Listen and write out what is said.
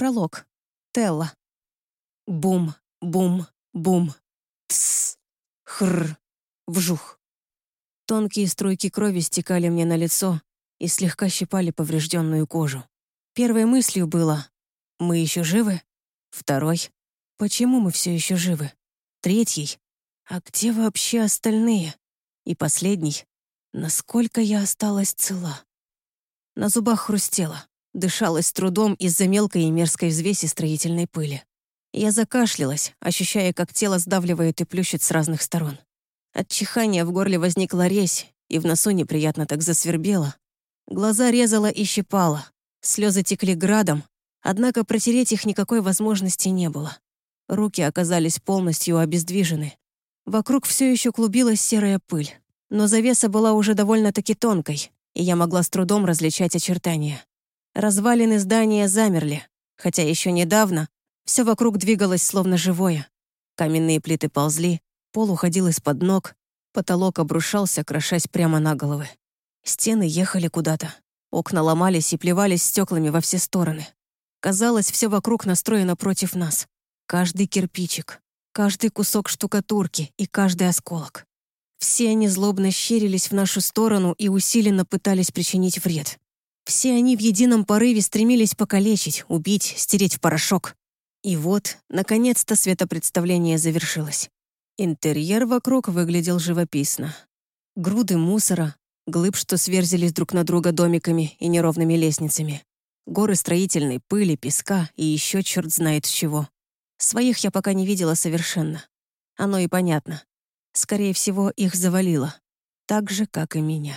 Пролог. Телла. Бум, бум, бум. Тсс. Хр. Вжух. Тонкие струйки крови стекали мне на лицо и слегка щипали поврежденную кожу. Первой мыслью было «Мы еще живы?» Второй «Почему мы все еще живы?» Третий «А где вообще остальные?» И последний «Насколько я осталась цела?» На зубах хрустело, дышалось с трудом из-за мелкой и мерзкой взвеси строительной пыли. Я закашлялась, ощущая, как тело сдавливает и плющит с разных сторон. От чихания в горле возникла резь, и в носу неприятно так засвербело. Глаза резало и щипало, слезы текли градом, однако протереть их никакой возможности не было. Руки оказались полностью обездвижены. Вокруг все еще клубилась серая пыль, но завеса была уже довольно-таки тонкой, и я могла с трудом различать очертания. Развалины здания замерли, хотя еще недавно все вокруг двигалось словно живое. Каменные плиты ползли, пол уходил из-под ног, потолок обрушался, крошась прямо на головы. Стены ехали куда-то. Окна ломались и плевались стеклами во все стороны. Казалось, все вокруг настроено против нас. Каждый кирпичик, каждый кусок штукатурки и каждый осколок. Все они злобно щерились в нашу сторону и усиленно пытались причинить вред. Все они в едином порыве стремились покалечить, убить, стереть в порошок. И вот, наконец-то, светопредставление завершилось. Интерьер вокруг выглядел живописно. Груды мусора, глыб, что сверзились друг на друга домиками и неровными лестницами, горы строительной пыли, песка и еще черт знает чего. Своих я пока не видела совершенно. Оно и понятно. Скорее всего, их завалило. Так же, как и меня.